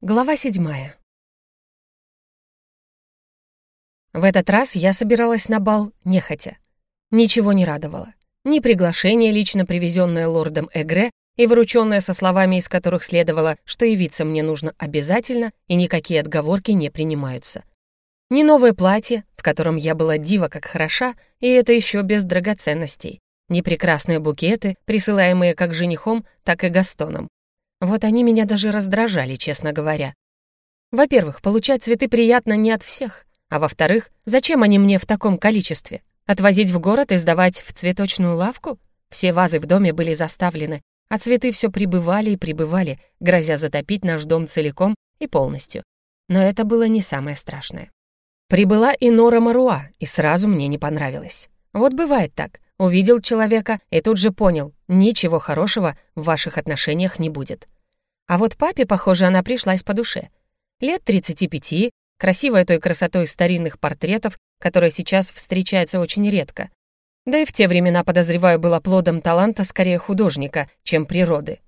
Глава седьмая. В этот раз я собиралась на бал нехотя. Ничего не радовало. Ни приглашение, лично привезенное лордом Эгре, и врученное со словами, из которых следовало, что явиться мне нужно обязательно, и никакие отговорки не принимаются. Ни новое платье, в котором я была дива как хороша, и это еще без драгоценностей. Ни прекрасные букеты, присылаемые как женихом, так и Гастоном. Вот они меня даже раздражали, честно говоря. Во-первых, получать цветы приятно не от всех, а во-вторых, зачем они мне в таком количестве? Отвозить в город и сдавать в цветочную лавку? Все вазы в доме были заставлены, а цветы все прибывали и прибывали, грозя затопить наш дом целиком и полностью. Но это было не самое страшное. Прибыла и Нора Маруа, и сразу мне не понравилось. Вот бывает так. Увидел человека и тут же понял, ничего хорошего в ваших отношениях не будет. А вот папе, похоже, она пришлась по душе. Лет 35, красивая той красотой старинных портретов, которая сейчас встречается очень редко. Да и в те времена, подозреваю, была плодом таланта скорее художника, чем природы.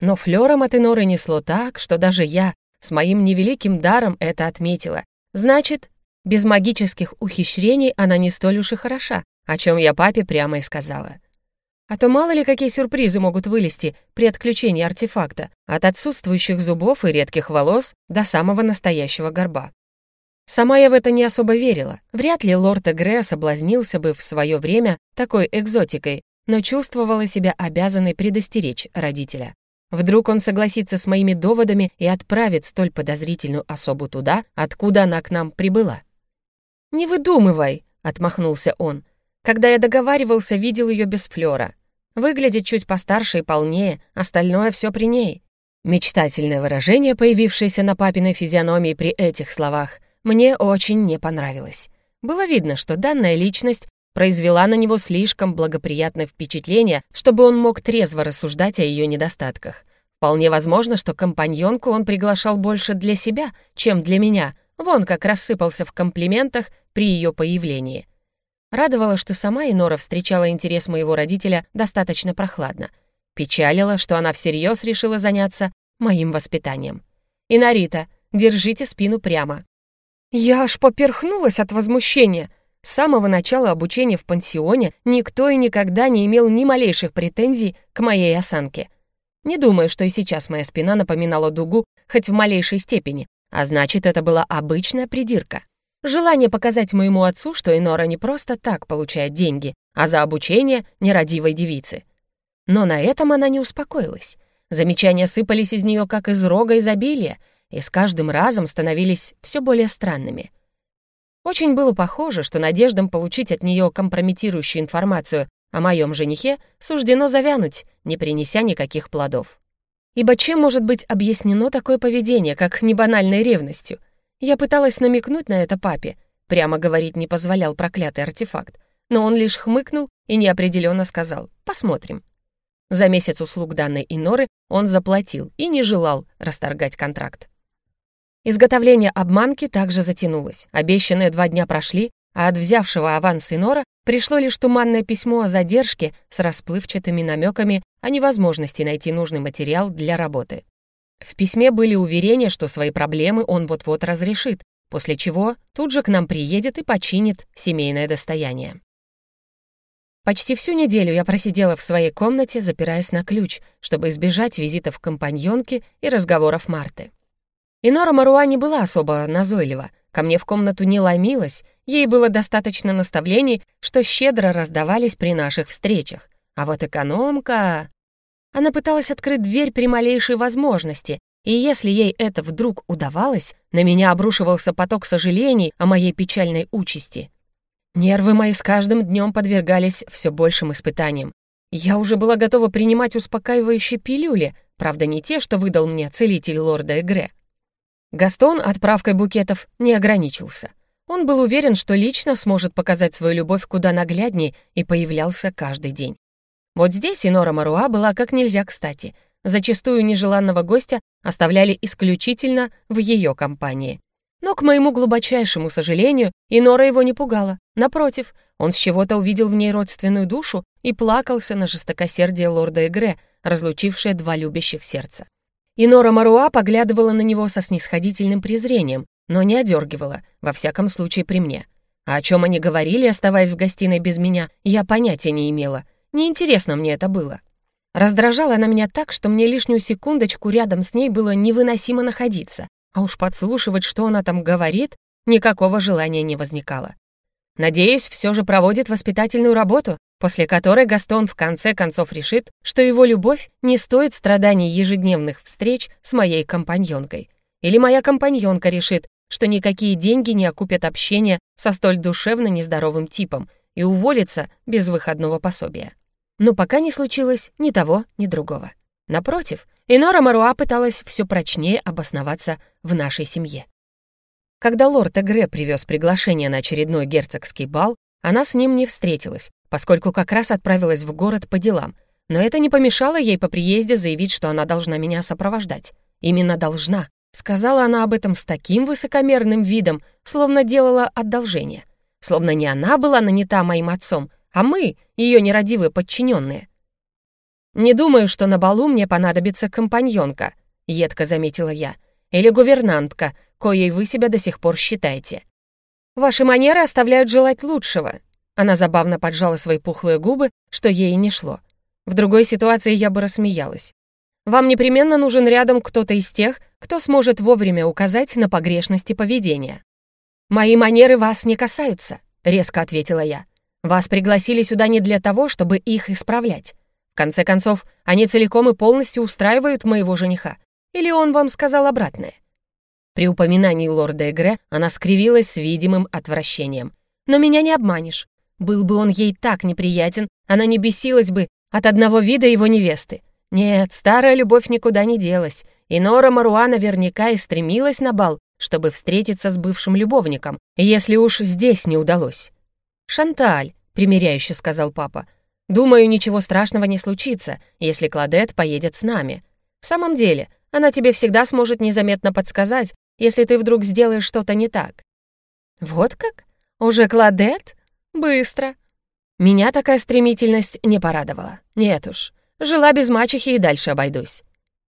Но флёром от несло так, что даже я с моим невеликим даром это отметила. Значит, без магических ухищрений она не столь уж и хороша о чем я папе прямо и сказала. А то мало ли какие сюрпризы могут вылезти при отключении артефакта, от отсутствующих зубов и редких волос до самого настоящего горба. Сама я в это не особо верила. Вряд ли лорд Эгре соблазнился бы в свое время такой экзотикой, но чувствовала себя обязанной предостеречь родителя. Вдруг он согласится с моими доводами и отправит столь подозрительную особу туда, откуда она к нам прибыла. «Не выдумывай», — отмахнулся он, когда я договаривался, видел ее без флера. Выглядит чуть постарше и полнее, остальное все при ней. Мечтательное выражение, появившееся на папиной физиономии при этих словах, мне очень не понравилось. Было видно, что данная личность произвела на него слишком благоприятное впечатление, чтобы он мог трезво рассуждать о ее недостатках. Вполне возможно, что компаньонку он приглашал больше для себя, чем для меня, вон как рассыпался в комплиментах при ее появлении. Радовало, что сама Инора встречала интерес моего родителя достаточно прохладно. Печалило, что она всерьез решила заняться моим воспитанием. «Инарита, держите спину прямо». Я аж поперхнулась от возмущения. С самого начала обучения в пансионе никто и никогда не имел ни малейших претензий к моей осанке. Не думаю, что и сейчас моя спина напоминала дугу хоть в малейшей степени, а значит, это была обычная придирка. Желание показать моему отцу, что Инора не просто так получает деньги, а за обучение нерадивой девицы. Но на этом она не успокоилась. Замечания сыпались из нее как из рога изобилия, и с каждым разом становились все более странными. Очень было похоже, что надеждам получить от нее компрометирующую информацию о моем женихе суждено завянуть, не принеся никаких плодов. Ибо чем может быть объяснено такое поведение, как небанальной ревностью — я пыталась намекнуть на это папе, прямо говорить не позволял проклятый артефакт, но он лишь хмыкнул и неопределенно сказал «посмотрим». За месяц услуг данной Иноры он заплатил и не желал расторгать контракт. Изготовление обманки также затянулось. Обещанные два дня прошли, а от взявшего аванс Инора пришло лишь туманное письмо о задержке с расплывчатыми намеками о невозможности найти нужный материал для работы. В письме были уверения, что свои проблемы он вот-вот разрешит, после чего тут же к нам приедет и починит семейное достояние. Почти всю неделю я просидела в своей комнате, запираясь на ключ, чтобы избежать визитов компаньонки и разговоров Марты. Инора Маруа не была особо назойлива, ко мне в комнату не ломилась, ей было достаточно наставлений, что щедро раздавались при наших встречах. А вот экономка... Она пыталась открыть дверь при малейшей возможности, и если ей это вдруг удавалось, на меня обрушивался поток сожалений о моей печальной участи. Нервы мои с каждым днем подвергались все большим испытаниям. Я уже была готова принимать успокаивающие пилюли, правда, не те, что выдал мне целитель лорда Эгре. Гастон отправкой букетов не ограничился. Он был уверен, что лично сможет показать свою любовь куда нагляднее и появлялся каждый день. Вот здесь Инора Маруа была как нельзя кстати. Зачастую нежеланного гостя оставляли исключительно в ее компании. Но, к моему глубочайшему сожалению, Инора его не пугала. Напротив, он с чего-то увидел в ней родственную душу и плакался на жестокосердие лорда Эгре, разлучившее два любящих сердца. И Нора Маруа поглядывала на него со снисходительным презрением, но не одергивала, во всяком случае при мне. А о чем они говорили, оставаясь в гостиной без меня, я понятия не имела. Неинтересно мне это было. Раздражала она меня так, что мне лишнюю секундочку рядом с ней было невыносимо находиться, а уж подслушивать, что она там говорит, никакого желания не возникало. Надеюсь, все же проводит воспитательную работу, после которой Гастон в конце концов решит, что его любовь не стоит страданий ежедневных встреч с моей компаньонкой. Или моя компаньонка решит, что никакие деньги не окупят общение со столь душевно нездоровым типом и уволится без выходного пособия. Но пока не случилось ни того, ни другого. Напротив, Инора Маруа пыталась все прочнее обосноваться в нашей семье. Когда лорд Эгре привез приглашение на очередной герцогский бал, она с ним не встретилась, поскольку как раз отправилась в город по делам, но это не помешало ей по приезде заявить, что она должна меня сопровождать. Именно должна. Сказала она об этом с таким высокомерным видом, словно делала одолжение. Словно не она была нанята моим отцом, а мы, ее нерадивые подчиненные. «Не думаю, что на балу мне понадобится компаньонка», — едко заметила я, «или гувернантка, коей вы себя до сих пор считаете. Ваши манеры оставляют желать лучшего». Она забавно поджала свои пухлые губы, что ей не шло. В другой ситуации я бы рассмеялась. «Вам непременно нужен рядом кто-то из тех, кто сможет вовремя указать на погрешности поведения». «Мои манеры вас не касаются», — резко ответила я. «Вас пригласили сюда не для того, чтобы их исправлять. В конце концов, они целиком и полностью устраивают моего жениха. Или он вам сказал обратное? При упоминании лорда Эгре она скривилась с видимым отвращением. «Но меня не обманешь. Был бы он ей так неприятен, она не бесилась бы от одного вида его невесты. Нет, старая любовь никуда не делась, и Нора Маруа наверняка и стремилась на бал, чтобы встретиться с бывшим любовником, если уж здесь не удалось. «Шанталь», — примиряюще сказал папа, «думаю, ничего страшного не случится, если Кладет поедет с нами. В самом деле, она тебе всегда сможет незаметно подсказать, если ты вдруг сделаешь что-то не так». «Вот как? Уже Кладет? Быстро». Меня такая стремительность не порадовала. Нет уж, жила без мачехи и дальше обойдусь.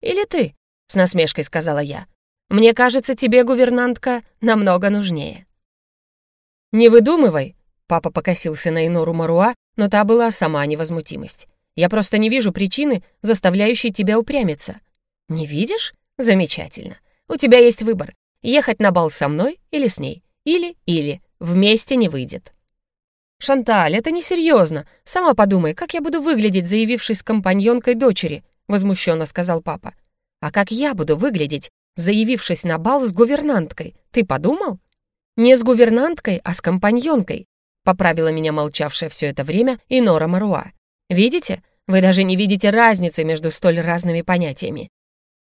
«Или ты?» — с насмешкой сказала я. «Мне кажется, тебе, гувернантка, намного нужнее». «Не выдумывай!» — папа покосился на Инору Маруа, но та была сама невозмутимость. «Я просто не вижу причины, заставляющей тебя упрямиться». «Не видишь? Замечательно. У тебя есть выбор. Ехать на бал со мной или с ней. Или-или. Вместе не выйдет. «Шанталь, это несерьезно. Сама подумай, как я буду выглядеть, заявившись компаньонкой дочери?» — возмущенно сказал папа. «А как я буду выглядеть, заявившись на бал с гувернанткой? Ты подумал?» «Не с гувернанткой, а с компаньонкой», — поправила меня молчавшая все это время и Нора Маруа. «Видите? Вы даже не видите разницы между столь разными понятиями.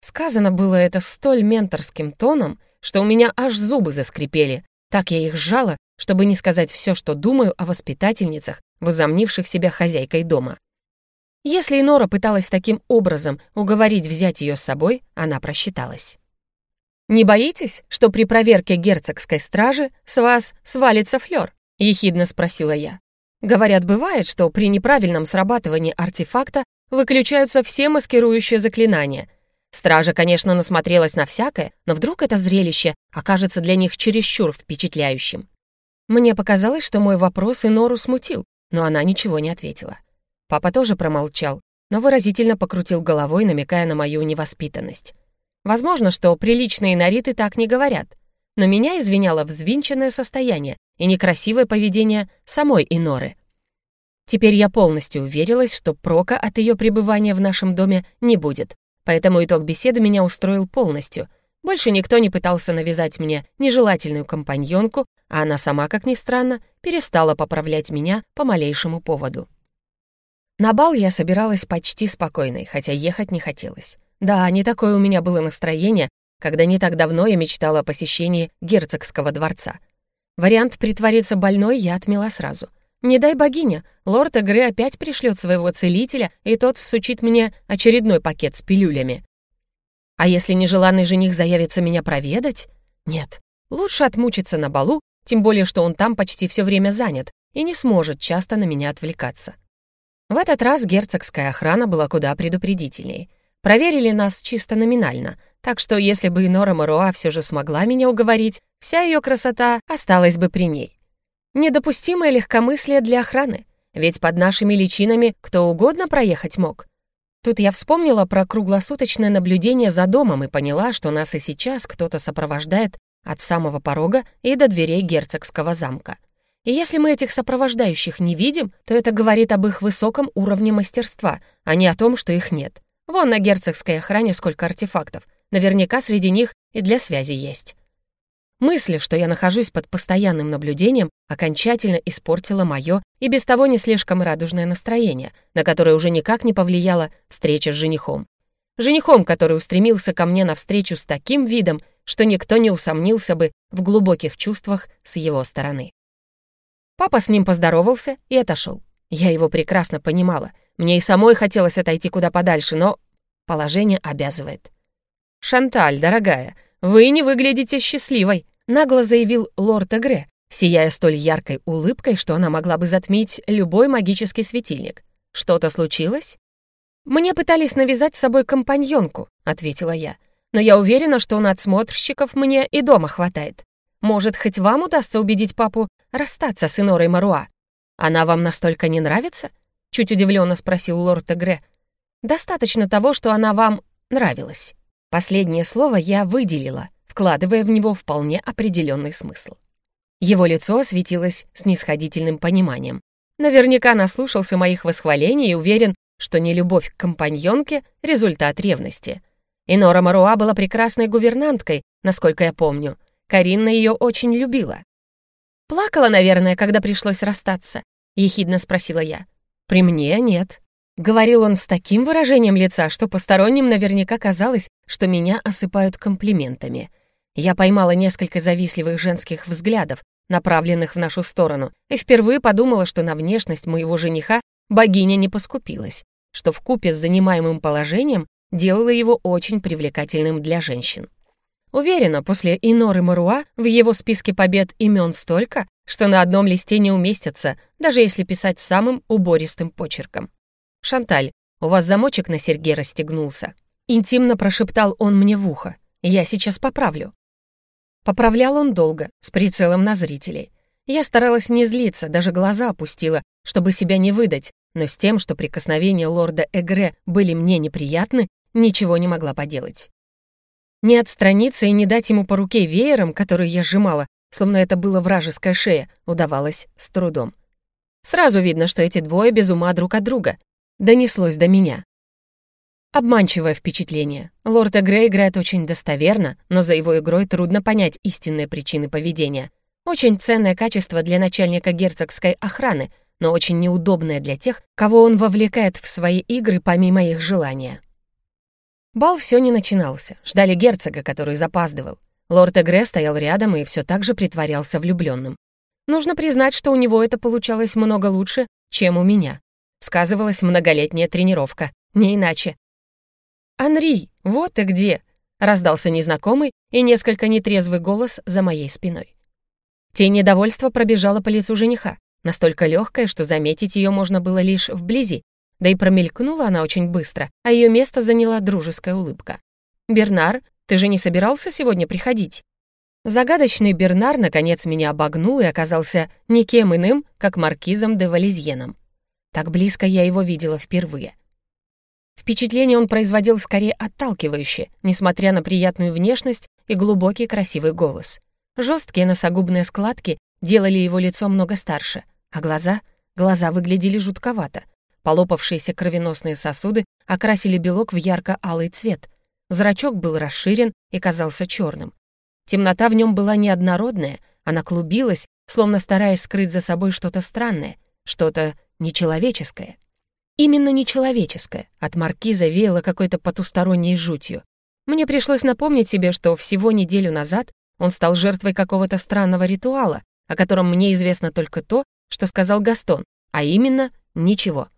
Сказано было это столь менторским тоном, что у меня аж зубы заскрипели. Так я их сжала, чтобы не сказать все, что думаю о воспитательницах, возомнивших себя хозяйкой дома. Если Инора пыталась таким образом уговорить взять ее с собой, она просчиталась. «Не боитесь, что при проверке герцогской стражи с вас свалится флёр?» — ехидно спросила я. Говорят, бывает, что при неправильном срабатывании артефакта выключаются все маскирующие заклинания, Стража, конечно, насмотрелась на всякое, но вдруг это зрелище окажется для них чересчур впечатляющим. Мне показалось, что мой вопрос и Нору смутил, но она ничего не ответила. Папа тоже промолчал, но выразительно покрутил головой, намекая на мою невоспитанность. Возможно, что приличные нариты так не говорят, но меня извиняло взвинченное состояние и некрасивое поведение самой Иноры. Теперь я полностью уверилась, что прока от ее пребывания в нашем доме не будет, Поэтому итог беседы меня устроил полностью. Больше никто не пытался навязать мне нежелательную компаньонку, а она сама, как ни странно, перестала поправлять меня по малейшему поводу. На бал я собиралась почти спокойной, хотя ехать не хотелось. Да, не такое у меня было настроение, когда не так давно я мечтала о посещении герцогского дворца. Вариант притвориться больной я отмела сразу — не дай богиня, лорд игры опять пришлет своего целителя, и тот всучит мне очередной пакет с пилюлями. А если нежеланный жених заявится меня проведать? Нет, лучше отмучиться на балу, тем более, что он там почти все время занят и не сможет часто на меня отвлекаться. В этот раз герцогская охрана была куда предупредительнее. Проверили нас чисто номинально, так что если бы Инора Маруа все же смогла меня уговорить, вся ее красота осталась бы при ней. Недопустимое легкомыслие для охраны, ведь под нашими личинами кто угодно проехать мог. Тут я вспомнила про круглосуточное наблюдение за домом и поняла, что нас и сейчас кто-то сопровождает от самого порога и до дверей герцогского замка. И если мы этих сопровождающих не видим, то это говорит об их высоком уровне мастерства, а не о том, что их нет. Вон на герцогской охране сколько артефактов. Наверняка среди них и для связи есть. Мысль, что я нахожусь под постоянным наблюдением, окончательно испортила мое и без того не слишком радужное настроение, на которое уже никак не повлияла встреча с женихом. Женихом, который устремился ко мне навстречу с таким видом, что никто не усомнился бы в глубоких чувствах с его стороны. Папа с ним поздоровался и отошел. Я его прекрасно понимала — мне и самой хотелось отойти куда подальше, но положение обязывает. «Шанталь, дорогая, вы не выглядите счастливой», нагло заявил лорд Эгре, сияя столь яркой улыбкой, что она могла бы затмить любой магический светильник. «Что-то случилось?» «Мне пытались навязать с собой компаньонку», — ответила я. «Но я уверена, что у надсмотрщиков мне и дома хватает. Может, хоть вам удастся убедить папу расстаться с Инорой Маруа? Она вам настолько не нравится?» Чуть удивленно спросил лорд Эгре. «Достаточно того, что она вам нравилась». Последнее слово я выделила, вкладывая в него вполне определенный смысл. Его лицо осветилось снисходительным пониманием. Наверняка наслушался моих восхвалений и уверен, что нелюбовь к компаньонке — результат ревности. Инора Маруа была прекрасной гувернанткой, насколько я помню. Каринна ее очень любила. «Плакала, наверное, когда пришлось расстаться?» — ехидно спросила я. При мне нет. Говорил он с таким выражением лица, что посторонним наверняка казалось, что меня осыпают комплиментами. Я поймала несколько завистливых женских взглядов, направленных в нашу сторону, и впервые подумала, что на внешность моего жениха богиня не поскупилась, что в купе с занимаемым положением делало его очень привлекательным для женщин. Уверена, после Иноры Маруа в его списке побед имен столько, что на одном листе не уместятся, даже если писать самым убористым почерком. «Шанталь, у вас замочек на серьге расстегнулся». Интимно прошептал он мне в ухо. «Я сейчас поправлю». Поправлял он долго, с прицелом на зрителей. Я старалась не злиться, даже глаза опустила, чтобы себя не выдать, но с тем, что прикосновения лорда Эгре были мне неприятны, ничего не могла поделать. Не отстраниться и не дать ему по руке веером, который я сжимала, словно это было вражеская шея, удавалось с трудом. Сразу видно, что эти двое без ума друг от друга. Донеслось до меня. Обманчивое впечатление. Лорд Эгре играет очень достоверно, но за его игрой трудно понять истинные причины поведения. Очень ценное качество для начальника герцогской охраны, но очень неудобное для тех, кого он вовлекает в свои игры помимо их желания. Бал все не начинался. Ждали герцога, который запаздывал. Лорд Эгре стоял рядом и все так же притворялся влюбленным. Нужно признать, что у него это получалось много лучше, чем у меня. Сказывалась многолетняя тренировка, не иначе. «Анри, вот ты где!» — раздался незнакомый и несколько нетрезвый голос за моей спиной. Тень недовольства пробежала по лицу жениха, настолько легкая, что заметить ее можно было лишь вблизи, да и промелькнула она очень быстро, а ее место заняла дружеская улыбка. «Бернар, ты же не собирался сегодня приходить?» Загадочный Бернар наконец меня обогнул и оказался никем иным, как маркизом де Валезьеном. Так близко я его видела впервые. Впечатление он производил скорее отталкивающее, несмотря на приятную внешность и глубокий красивый голос. Жесткие носогубные складки делали его лицо много старше, а глаза, глаза выглядели жутковато. Полопавшиеся кровеносные сосуды окрасили белок в ярко-алый цвет, Зрачок был расширен и казался черным. Темнота в нем была неоднородная, она клубилась, словно стараясь скрыть за собой что-то странное, что-то нечеловеческое. Именно нечеловеческое. От маркиза веяло какой-то потусторонней жутью. Мне пришлось напомнить себе, что всего неделю назад он стал жертвой какого-то странного ритуала, о котором мне известно только то, что сказал Гастон, а именно ничего.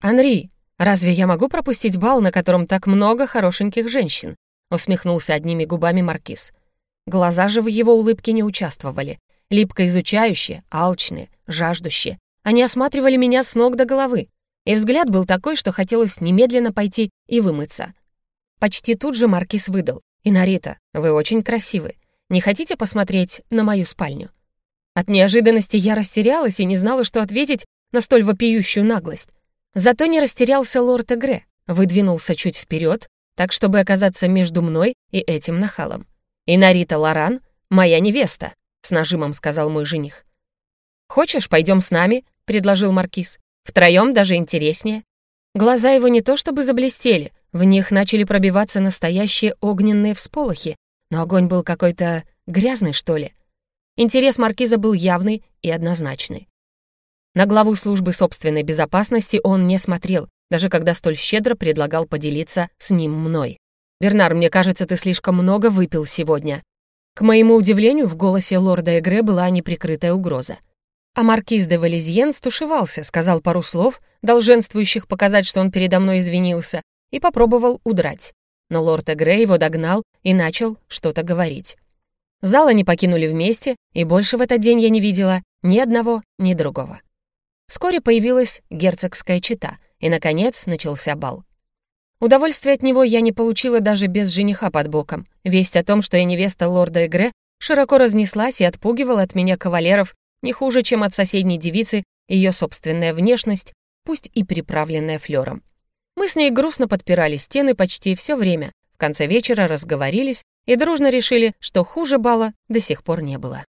«Анри, «Разве я могу пропустить бал, на котором так много хорошеньких женщин?» усмехнулся одними губами Маркиз. Глаза же в его улыбке не участвовали. Липко изучающие, алчные, жаждущие. Они осматривали меня с ног до головы. и взгляд был такой, что хотелось немедленно пойти и вымыться. Почти тут же Маркиз выдал. «Инарита, вы очень красивы. Не хотите посмотреть на мою спальню?» От неожиданности я растерялась и не знала, что ответить на столь вопиющую наглость. Зато не растерялся лорд Эгре, выдвинулся чуть вперед, так, чтобы оказаться между мной и этим нахалом. «Инарита Лоран — моя невеста», — с нажимом сказал мой жених. «Хочешь, пойдем с нами?» — предложил Маркиз. «Втроем даже интереснее». Глаза его не то чтобы заблестели, в них начали пробиваться настоящие огненные всполохи, но огонь был какой-то грязный, что ли. Интерес Маркиза был явный и однозначный. На главу службы собственной безопасности он не смотрел, даже когда столь щедро предлагал поделиться с ним мной. «Бернар, мне кажется, ты слишком много выпил сегодня». К моему удивлению, в голосе лорда Эгре была неприкрытая угроза. А маркиз де Валезьен стушевался, сказал пару слов, долженствующих показать, что он передо мной извинился, и попробовал удрать. Но лорд Эгре его догнал и начал что-то говорить. Зал они покинули вместе, и больше в этот день я не видела ни одного, ни другого. Вскоре появилась герцогская чита, и, наконец, начался бал. Удовольствия от него я не получила даже без жениха под боком. Весть о том, что я невеста лорда Эгре, широко разнеслась и отпугивала от меня кавалеров не хуже, чем от соседней девицы ее собственная внешность, пусть и приправленная флером. Мы с ней грустно подпирали стены почти все время, в конце вечера разговорились и дружно решили, что хуже бала до сих пор не было.